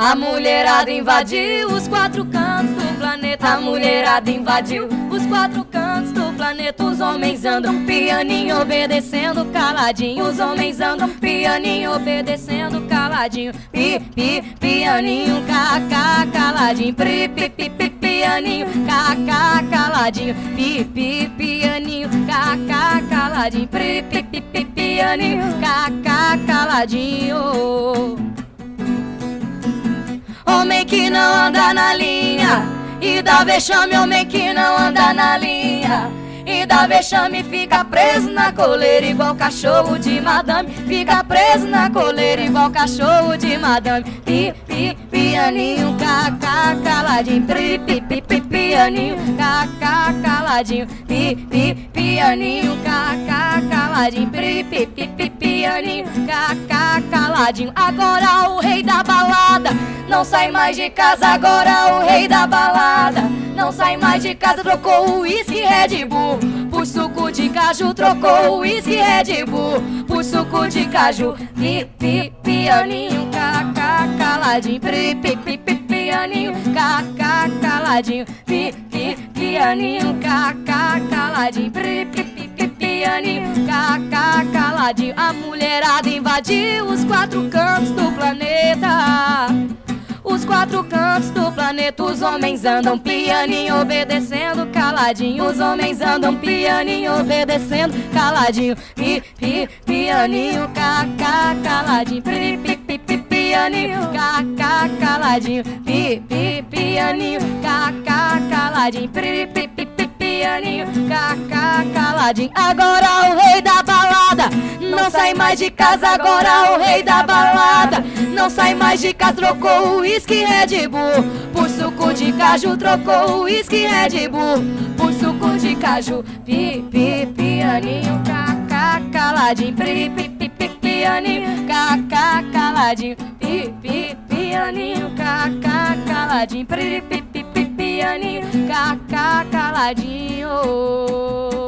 A mulherada invadiu os quatro cantos do planeta. A mulherada invadiu os quatro cantos do planeta. Os homens andam pianinho, obedecendo caladinho. Os homens andam pianinho, obedecendo caladinho. Pi, pi, pianinho, caca, caladinho. Pri, pi, pi, pi, pianinho, caca, caladinho. Pi, pi, pianinho, caca, caladinho. Pri, pi, pi, pi, pianinho, caca, caladinho. Que não anda na linha E dá vexame, homem que não anda na linha e dá vexame, fica preso na coleira igual cachorro de madame. Fica preso na coleira igual cachorro de madame. Pi, pi, pianinho, cacá, caladinho. Pi, pi, pi, pi, pianinho, cacá, caladinho. Pi, pi, pianinho, cacá, caladinho. Pi, pi, pi, pi, pianinho, cacá, caladinho. Agora o rei da balada não sai mais de casa. Agora o rei da balada não sai mais de casa. Trocou o uísque Red Bull por suco de caju. Trocou o uísque Red Bull por suco de caju. Pi, pi, pianinho, cacá, caladinho. Pi, pi, pi, pi, pianinho, cacá, caladinho. Pi, pi, pianinho, cacá, caladinho. Pi, pi, pi, pi, pianinho, caladinho. A mulherada invadiu os quatro cantos do planeta. Quatro cantos do planeta, os homens andam pianinho, obedecendo caladinho. Os homens andam pianinho, obedecendo caladinho. Pi, pi, pianinho, cacá, caladinho. Pi, pi, pi, pi, pianinho, cacá, caladinho. Pi, pi, pianinho, cacá, caladinho. Pi, pi, pi, pi, pianinho, cacá, caladinho. Agora o rei da balada não sai mais de casa. Agora o rei da balada não sai mais de casa. Trocou o uísque Red Bull por suco de caju. Trocou o uísque Red Bull por suco de caju. Pi, pi, pianinho, cacá, caladinho. Pi, pi, pi, pi, pianinho, cacá, caladinho. Pi, pi, pianinho, cacá, caladinho. Pi, pi, pi, pianinho, cacá, caladinho.